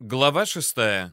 Глава шестая.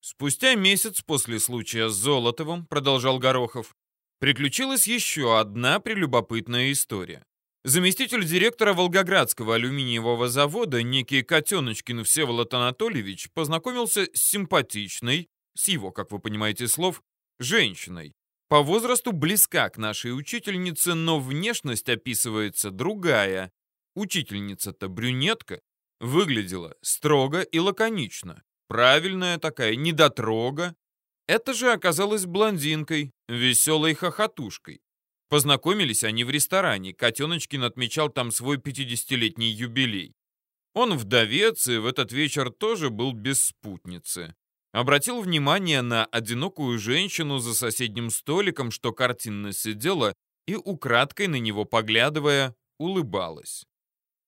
Спустя месяц после случая с Золотовым, продолжал Горохов, приключилась еще одна прелюбопытная история. Заместитель директора Волгоградского алюминиевого завода, некий Котеночкин Всеволод Анатольевич, познакомился с симпатичной, с его, как вы понимаете, слов, женщиной. По возрасту близка к нашей учительнице, но внешность описывается другая. Учительница-то брюнетка, Выглядела строго и лаконично. Правильная такая, недотрога. Это же оказалась блондинкой, веселой хохотушкой. Познакомились они в ресторане. Котеночкин отмечал там свой 50-летний юбилей. Он вдовец и в этот вечер тоже был без спутницы. Обратил внимание на одинокую женщину за соседним столиком, что картинно сидела и, украдкой на него поглядывая, улыбалась.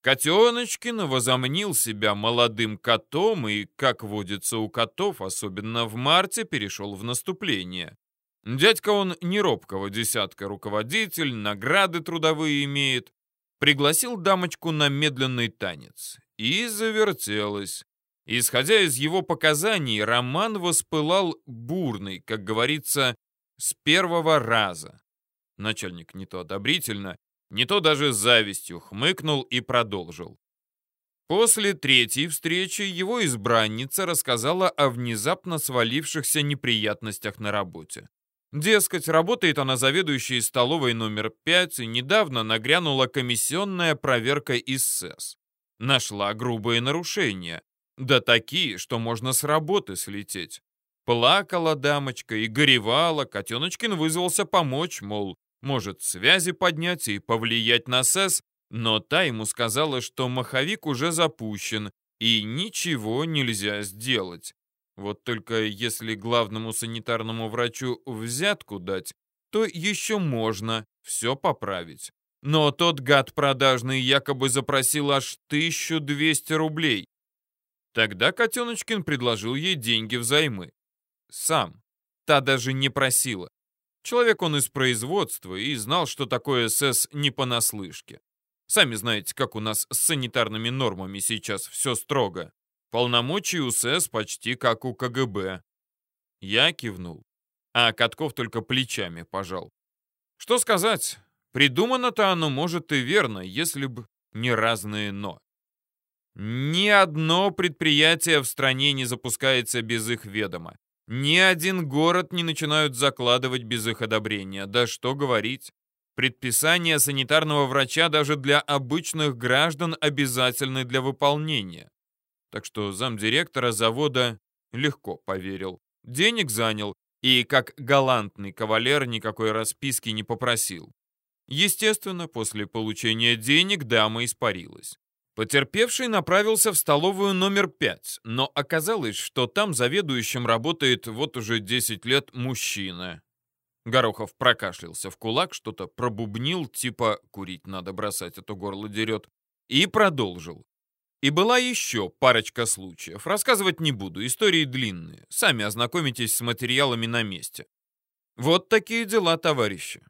Котеночкин возомнил себя молодым котом и, как водится у котов, особенно в марте, перешел в наступление. Дядька он не робкого десятка руководитель, награды трудовые имеет. Пригласил дамочку на медленный танец. И завертелась. Исходя из его показаний, роман воспылал бурный, как говорится, с первого раза. Начальник не то одобрительно, не то даже с завистью хмыкнул и продолжил. После третьей встречи его избранница рассказала о внезапно свалившихся неприятностях на работе. Дескать, работает она заведующей столовой номер 5, и недавно нагрянула комиссионная проверка из СЭС. Нашла грубые нарушения. Да такие, что можно с работы слететь. Плакала дамочка и горевала, Котеночкин вызвался помочь, мол, может связи поднять и повлиять на СЭС, но та ему сказала, что маховик уже запущен и ничего нельзя сделать. Вот только если главному санитарному врачу взятку дать, то еще можно все поправить. Но тот гад продажный якобы запросил аж 1200 рублей. Тогда Котеночкин предложил ей деньги взаймы. Сам. Та даже не просила. Человек он из производства и знал, что такое СС не понаслышке. Сами знаете, как у нас с санитарными нормами сейчас все строго. Полномочий у СС почти как у КГБ. Я кивнул, а Катков только плечами пожал. Что сказать, придумано-то оно может и верно, если бы не разные «но». Ни одно предприятие в стране не запускается без их ведома. Ни один город не начинают закладывать без их одобрения. Да что говорить. Предписания санитарного врача даже для обычных граждан обязательны для выполнения. Так что замдиректора завода легко поверил. Денег занял и, как галантный кавалер, никакой расписки не попросил. Естественно, после получения денег дама испарилась. Потерпевший направился в столовую номер 5, но оказалось, что там заведующим работает вот уже 10 лет мужчина. Горохов прокашлялся в кулак, что-то пробубнил, типа «курить надо бросать, а то горло дерет», и продолжил. И была еще парочка случаев. Рассказывать не буду, истории длинные. Сами ознакомитесь с материалами на месте. Вот такие дела, товарищи.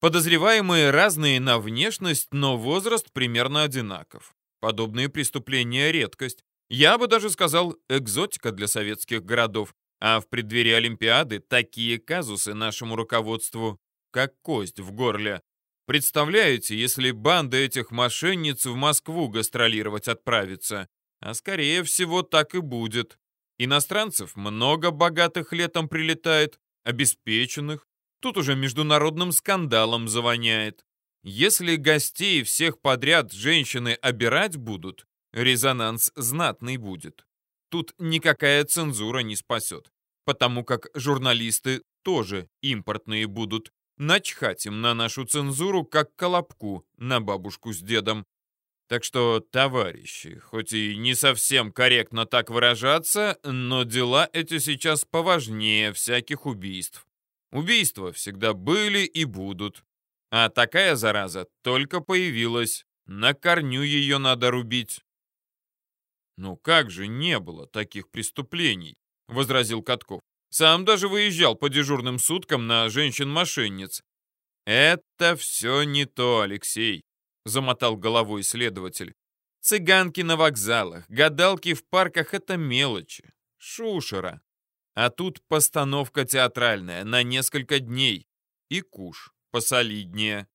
Подозреваемые разные на внешность, но возраст примерно одинаков. Подобные преступления — редкость. Я бы даже сказал, экзотика для советских городов. А в преддверии Олимпиады такие казусы нашему руководству, как кость в горле. Представляете, если банда этих мошенниц в Москву гастролировать отправится? А скорее всего так и будет. Иностранцев много богатых летом прилетает, обеспеченных. Тут уже международным скандалом завоняет. Если гостей всех подряд женщины обирать будут, резонанс знатный будет. Тут никакая цензура не спасет, потому как журналисты тоже импортные будут. Начхать им на нашу цензуру, как колобку на бабушку с дедом. Так что, товарищи, хоть и не совсем корректно так выражаться, но дела эти сейчас поважнее всяких убийств. Убийства всегда были и будут. А такая зараза только появилась. На корню ее надо рубить. «Ну как же не было таких преступлений?» — возразил Катков. «Сам даже выезжал по дежурным суткам на женщин-мошенниц». «Это все не то, Алексей», — замотал головой следователь. Цыганки на вокзалах, гадалки в парках — это мелочи. Шушера. А тут постановка театральная на несколько дней. И куш посолиднее.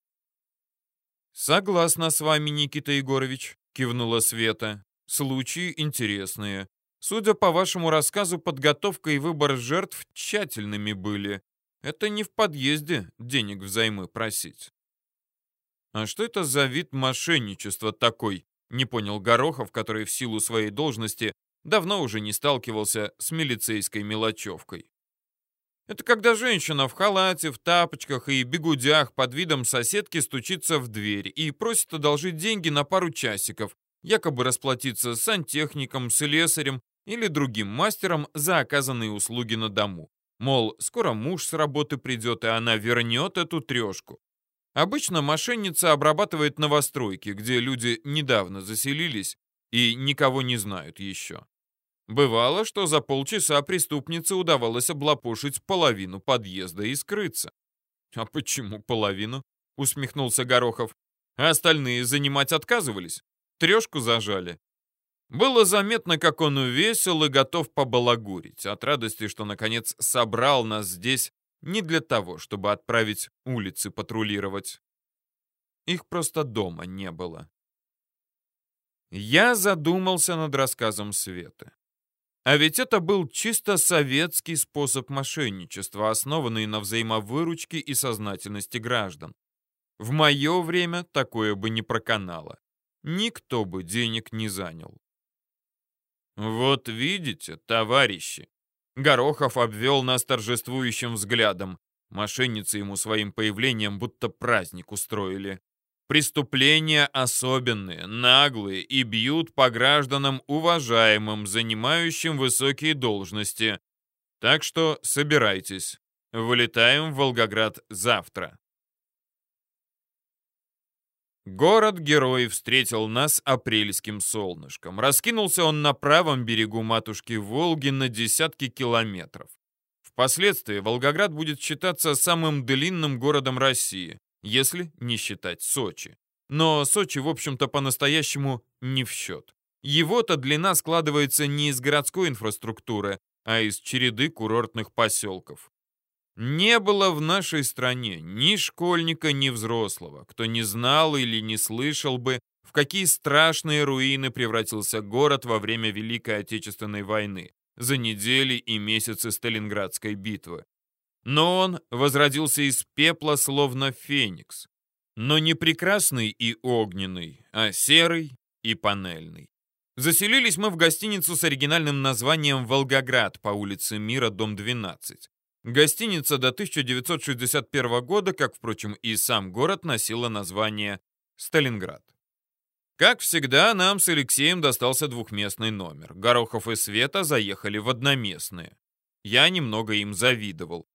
«Согласна с вами, Никита Егорович», — кивнула Света. «Случаи интересные. Судя по вашему рассказу, подготовка и выбор жертв тщательными были. Это не в подъезде денег взаймы просить». «А что это за вид мошенничества такой?» — не понял Горохов, который в силу своей должности давно уже не сталкивался с милицейской мелочевкой. Это когда женщина в халате, в тапочках и бегудях под видом соседки стучится в дверь и просит одолжить деньги на пару часиков, якобы расплатиться с сантехником, слесарем или другим мастером за оказанные услуги на дому. Мол, скоро муж с работы придет, и она вернет эту трешку. Обычно мошенница обрабатывает новостройки, где люди недавно заселились и никого не знают еще. Бывало, что за полчаса преступнице удавалось облапошить половину подъезда и скрыться. «А почему половину?» — усмехнулся Горохов. «А остальные занимать отказывались? Трешку зажали?» Было заметно, как он весел и готов побалагурить от радости, что, наконец, собрал нас здесь не для того, чтобы отправить улицы патрулировать. Их просто дома не было. Я задумался над рассказом Светы. А ведь это был чисто советский способ мошенничества, основанный на взаимовыручке и сознательности граждан. В мое время такое бы не проканало. Никто бы денег не занял. «Вот видите, товарищи!» Горохов обвел нас торжествующим взглядом. Мошенницы ему своим появлением будто праздник устроили. Преступления особенные, наглые и бьют по гражданам уважаемым, занимающим высокие должности. Так что собирайтесь. Вылетаем в Волгоград завтра. Город-герой встретил нас апрельским солнышком. Раскинулся он на правом берегу матушки Волги на десятки километров. Впоследствии Волгоград будет считаться самым длинным городом России если не считать Сочи. Но Сочи, в общем-то, по-настоящему не в счет. Его-то длина складывается не из городской инфраструктуры, а из череды курортных поселков. Не было в нашей стране ни школьника, ни взрослого, кто не знал или не слышал бы, в какие страшные руины превратился город во время Великой Отечественной войны, за недели и месяцы Сталинградской битвы. Но он возродился из пепла, словно феникс. Но не прекрасный и огненный, а серый и панельный. Заселились мы в гостиницу с оригинальным названием «Волгоград» по улице Мира, дом 12. Гостиница до 1961 года, как, впрочем, и сам город, носила название «Сталинград». Как всегда, нам с Алексеем достался двухместный номер. Горохов и Света заехали в одноместные. Я немного им завидовал.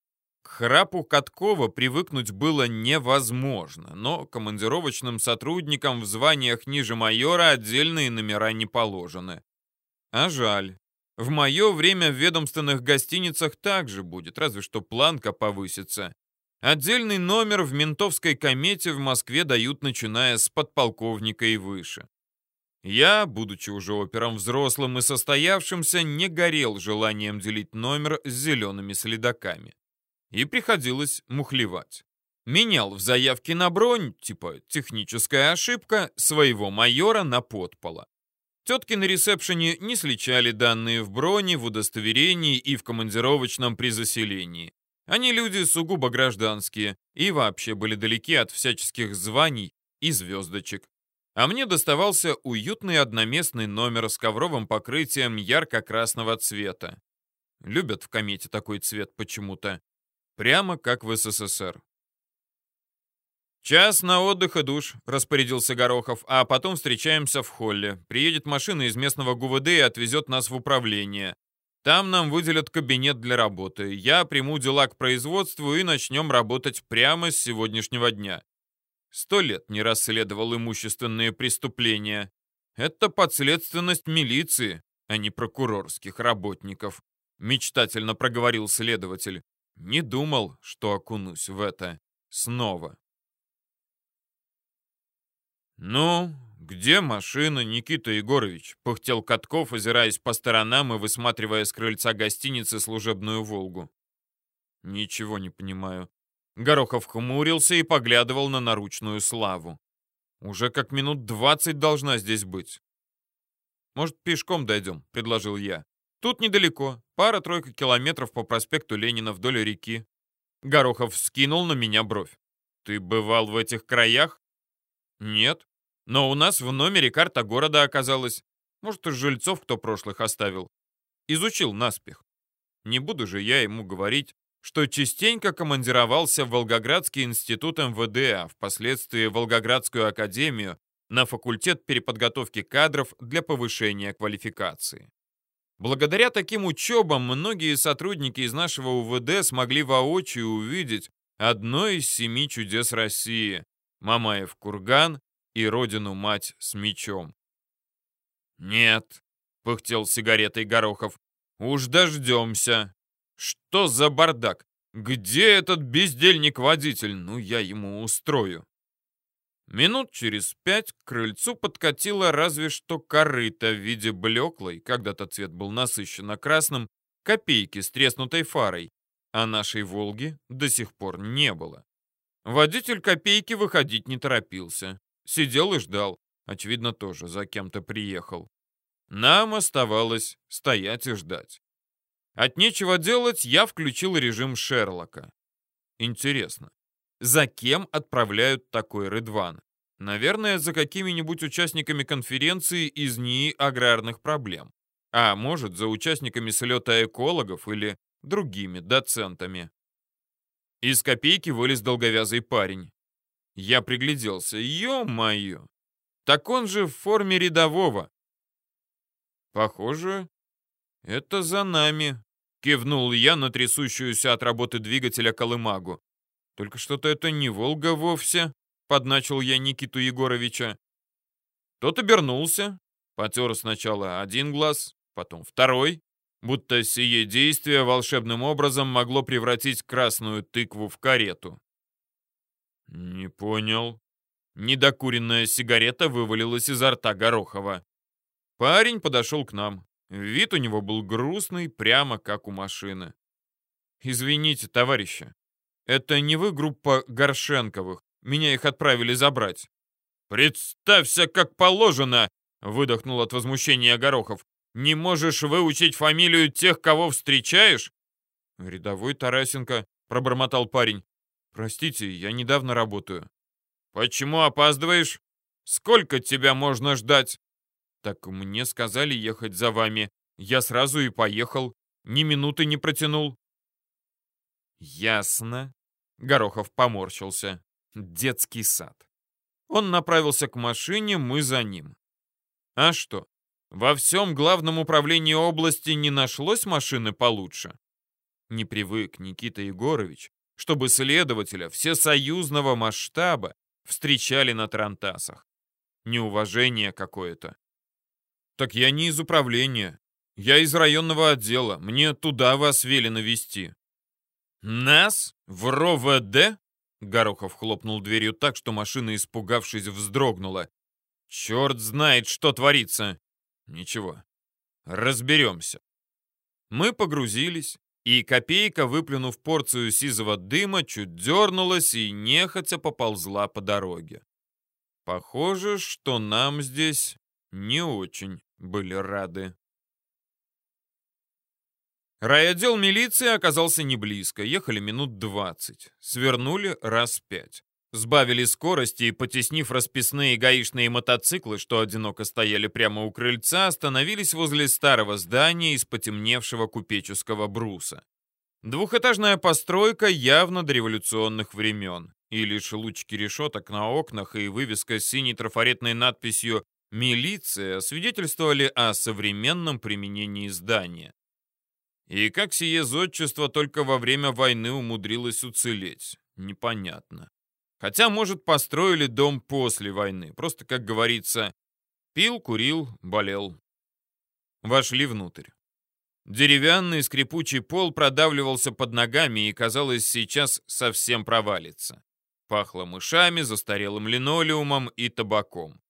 К храпу Каткова привыкнуть было невозможно, но командировочным сотрудникам в званиях ниже майора отдельные номера не положены. А жаль. В мое время в ведомственных гостиницах также будет, разве что планка повысится. Отдельный номер в ментовской комете в Москве дают, начиная с подполковника и выше. Я, будучи уже опером взрослым и состоявшимся, не горел желанием делить номер с зелеными следаками и приходилось мухлевать. Менял в заявке на бронь, типа техническая ошибка, своего майора на подпола. Тетки на ресепшене не сличали данные в броне, в удостоверении и в командировочном при заселении. Они люди сугубо гражданские и вообще были далеки от всяческих званий и звездочек. А мне доставался уютный одноместный номер с ковровым покрытием ярко-красного цвета. Любят в комете такой цвет почему-то. Прямо как в СССР. «Час на отдых и душ», — распорядился Горохов, «а потом встречаемся в холле. Приедет машина из местного ГУВД и отвезет нас в управление. Там нам выделят кабинет для работы. Я приму дела к производству и начнем работать прямо с сегодняшнего дня. Сто лет не расследовал имущественные преступления. Это подследственность милиции, а не прокурорских работников», — мечтательно проговорил следователь. Не думал, что окунусь в это снова. «Ну, «Где машина, Никита Егорович?» — пыхтел Катков, озираясь по сторонам и высматривая с крыльца гостиницы служебную «Волгу». «Ничего не понимаю». Горохов хмурился и поглядывал на наручную славу. «Уже как минут двадцать должна здесь быть». «Может, пешком дойдем?» — предложил я. «Тут недалеко. Пара-тройка километров по проспекту Ленина вдоль реки». Горохов скинул на меня бровь. «Ты бывал в этих краях?» «Нет. Но у нас в номере карта города оказалась. Может, из жильцов кто прошлых оставил. Изучил наспех. Не буду же я ему говорить, что частенько командировался в Волгоградский институт МВД, а впоследствии Волгоградскую академию на факультет переподготовки кадров для повышения квалификации. Благодаря таким учебам многие сотрудники из нашего УВД смогли воочию увидеть одно из семи чудес России – Мамаев курган и родину-мать с мечом. «Нет», — пыхтел сигаретой Горохов, — «уж дождемся. Что за бардак? Где этот бездельник-водитель? Ну, я ему устрою». Минут через пять к крыльцу подкатила разве что корыто в виде блеклой, когда-то цвет был насыщенно красным, копейки с треснутой фарой, а нашей «Волги» до сих пор не было. Водитель копейки выходить не торопился. Сидел и ждал. Очевидно, тоже за кем-то приехал. Нам оставалось стоять и ждать. От нечего делать я включил режим Шерлока. Интересно, за кем отправляют такой Рыдван? Наверное, за какими-нибудь участниками конференции из НИИ аграрных проблем. А может, за участниками слета экологов или другими доцентами. Из копейки вылез долговязый парень. Я пригляделся. Ё-моё! Так он же в форме рядового. Похоже, это за нами. Кивнул я на трясущуюся от работы двигателя колымагу. Только что-то это не «Волга» вовсе, подначил я Никиту Егоровича. Тот обернулся, потер сначала один глаз, потом второй, будто сие действие волшебным образом могло превратить красную тыкву в карету. «Не понял». Недокуренная сигарета вывалилась изо рта Горохова. Парень подошел к нам. Вид у него был грустный, прямо как у машины. «Извините, товарищи, это не вы группа Горшенковых. Меня их отправили забрать». «Представься, как положено!» — выдохнул от возмущения Горохов. «Не можешь выучить фамилию тех, кого встречаешь?» «Рядовой Тарасенко», — пробормотал парень. «Простите, я недавно работаю». «Почему опаздываешь? Сколько тебя можно ждать?» «Так мне сказали ехать за вами. Я сразу и поехал. Ни минуты не протянул». «Ясно». Горохов поморщился. «Детский сад». Он направился к машине, мы за ним. «А что, во всем главном управлении области не нашлось машины получше?» Не привык Никита Егорович чтобы следователя всесоюзного масштаба встречали на Тарантасах. Неуважение какое-то. Так я не из управления. Я из районного отдела. Мне туда вас велено вести. Нас? В РОВД? Горохов хлопнул дверью так, что машина, испугавшись, вздрогнула. Черт знает, что творится. Ничего. Разберемся. Мы погрузились, и копейка, выплюнув порцию сизого дыма, чуть дернулась и нехотя поползла по дороге. Похоже, что нам здесь не очень были рады. Райотдел милиции оказался не близко, ехали минут двадцать, свернули раз пять. Сбавили скорости и, потеснив расписные гаишные мотоциклы, что одиноко стояли прямо у крыльца, остановились возле старого здания из потемневшего купеческого бруса. Двухэтажная постройка явно дореволюционных времен, и лишь лучки решеток на окнах и вывеска с синей трафаретной надписью «Милиция» свидетельствовали о современном применении здания. И как сие зодчество только во время войны умудрилось уцелеть, непонятно. Хотя, может, построили дом после войны. Просто, как говорится, пил, курил, болел. Вошли внутрь. Деревянный скрипучий пол продавливался под ногами и, казалось, сейчас совсем провалится. Пахло мышами, застарелым линолеумом и табаком.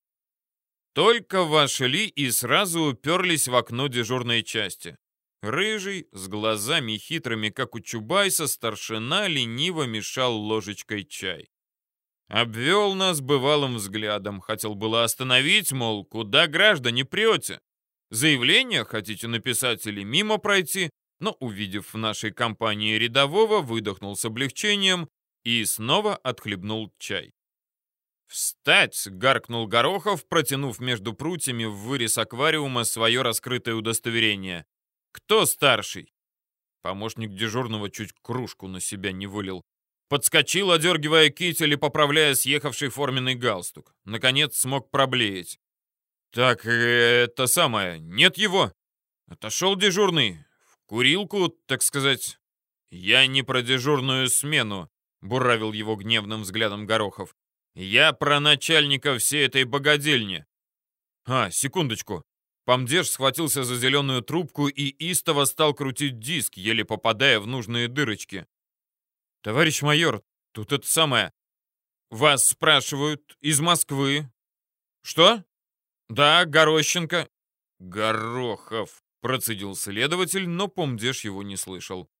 Только вошли и сразу уперлись в окно дежурной части. Рыжий, с глазами хитрыми, как у Чубайса, старшина лениво мешал ложечкой чай. Обвел нас бывалым взглядом, хотел было остановить, мол, куда граждане прете? Заявление хотите написать или мимо пройти, но, увидев в нашей компании рядового, выдохнул с облегчением и снова отхлебнул чай. «Встать!» — гаркнул Горохов, протянув между прутьями в вырез аквариума свое раскрытое удостоверение. «Кто старший?» Помощник дежурного чуть кружку на себя не вылил. Подскочил, одергивая китель и поправляя съехавший форменный галстук. Наконец смог проблеять. «Так, это самое, нет его!» Отошел дежурный. В курилку, так сказать. «Я не про дежурную смену», — буравил его гневным взглядом Горохов. Я про начальника всей этой богадельни. А, секундочку. Помдеж схватился за зеленую трубку и истово стал крутить диск, еле попадая в нужные дырочки. «Товарищ майор, тут это самое. Вас спрашивают из Москвы». «Что?» «Да, Горощенко». «Горохов», — процедил следователь, но Помдеж его не слышал.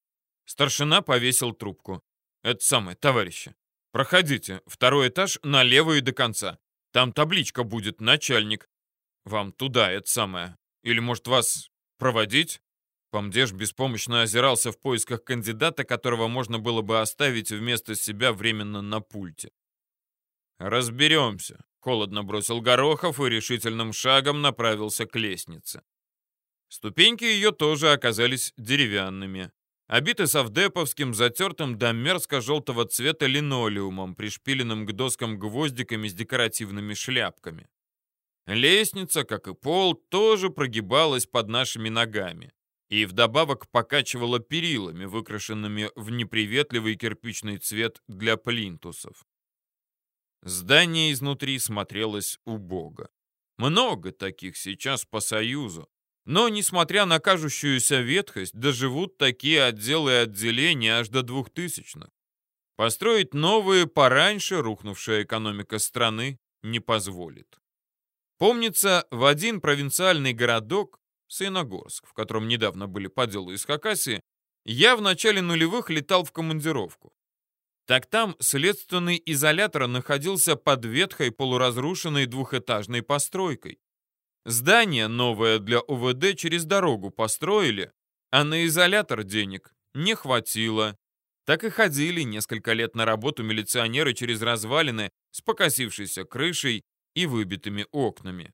Старшина повесил трубку. «Это самое, товарищи. Проходите, второй этаж налево и до конца. Там табличка будет «Начальник». Вам туда, это самое. Или, может, вас проводить?» Помдеж беспомощно озирался в поисках кандидата, которого можно было бы оставить вместо себя временно на пульте. «Разберемся», — холодно бросил Горохов и решительным шагом направился к лестнице. Ступеньки ее тоже оказались деревянными обиты совдеповским, затертым до мерзко-желтого цвета линолеумом, пришпиленным к доскам гвоздиками с декоративными шляпками. Лестница, как и пол, тоже прогибалась под нашими ногами и вдобавок покачивала перилами, выкрашенными в неприветливый кирпичный цвет для плинтусов. Здание изнутри смотрелось убого. Много таких сейчас по Союзу, но, несмотря на кажущуюся ветхость, доживут такие отделы и отделения аж до двухтысячных. Построить новые пораньше рухнувшая экономика страны не позволит. Помнится, в один провинциальный городок, Саиногорск, в котором недавно были по делу из Хакасии, я в начале нулевых летал в командировку. Так там следственный изолятор находился под ветхой полуразрушенной двухэтажной постройкой. Здание новое для УВД через дорогу построили, а на изолятор денег не хватило. Так и ходили несколько лет на работу милиционеры через развалины с покосившейся крышей и выбитыми окнами.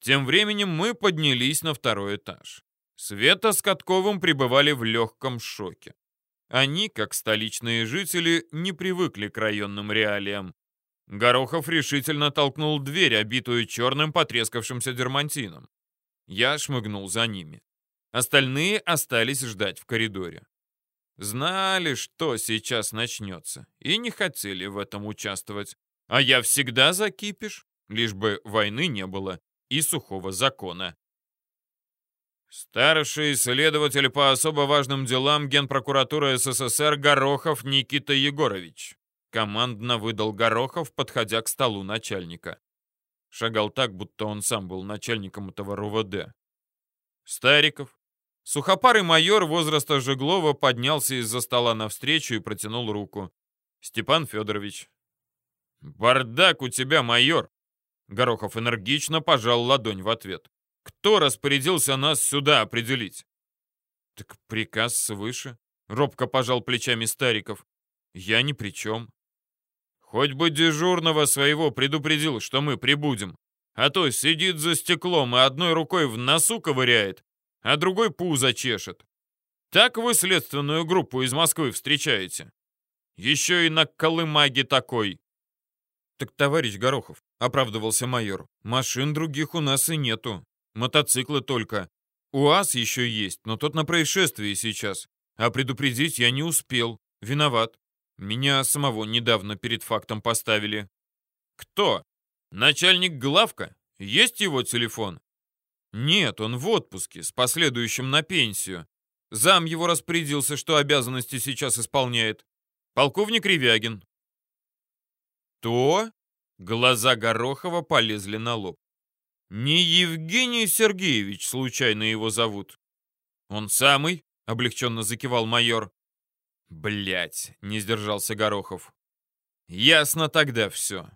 Тем временем мы поднялись на второй этаж. Света с Катковым пребывали в легком шоке. Они, как столичные жители, не привыкли к районным реалиям Горохов решительно толкнул дверь, обитую черным потрескавшимся дермантином. Я шмыгнул за ними. Остальные остались ждать в коридоре. Знали, что сейчас начнется, и не хотели в этом участвовать. А я всегда за кипиш, лишь бы войны не было и сухого закона. Старший следователь по особо важным делам Генпрокуратуры СССР Горохов Никита Егорович. Командно выдал Горохов, подходя к столу начальника. Шагал так, будто он сам был начальником этого РУВД. Стариков. Сухопарый майор возраста Жеглова поднялся из-за стола навстречу и протянул руку. Степан Федорович. «Бардак у тебя, майор!» Горохов энергично пожал ладонь в ответ. «Кто распорядился нас сюда определить?» «Так приказ свыше», — робко пожал плечами Стариков. «Я ни при чем». Хоть бы дежурного своего предупредил, что мы прибудем. А то сидит за стеклом и одной рукой в носу ковыряет, а другой пузо чешет. Так вы следственную группу из Москвы встречаете? Еще и на колымаге такой. Так, товарищ Горохов, оправдывался майор, машин других у нас и нету. Мотоциклы только. УАЗ еще есть, но тот на происшествии сейчас. А предупредить я не успел. Виноват. Меня самого недавно перед фактом поставили. Кто? Начальник главка? Есть его телефон? Нет, он в отпуске, с последующим на пенсию. Зам его распорядился, что обязанности сейчас исполняет. Полковник Ревягин. То? Глаза Горохова полезли на лоб. Не Евгений Сергеевич, случайно его зовут? Он самый? Облегченно закивал майор. Блять, не сдержался Горохов. Ясно тогда все.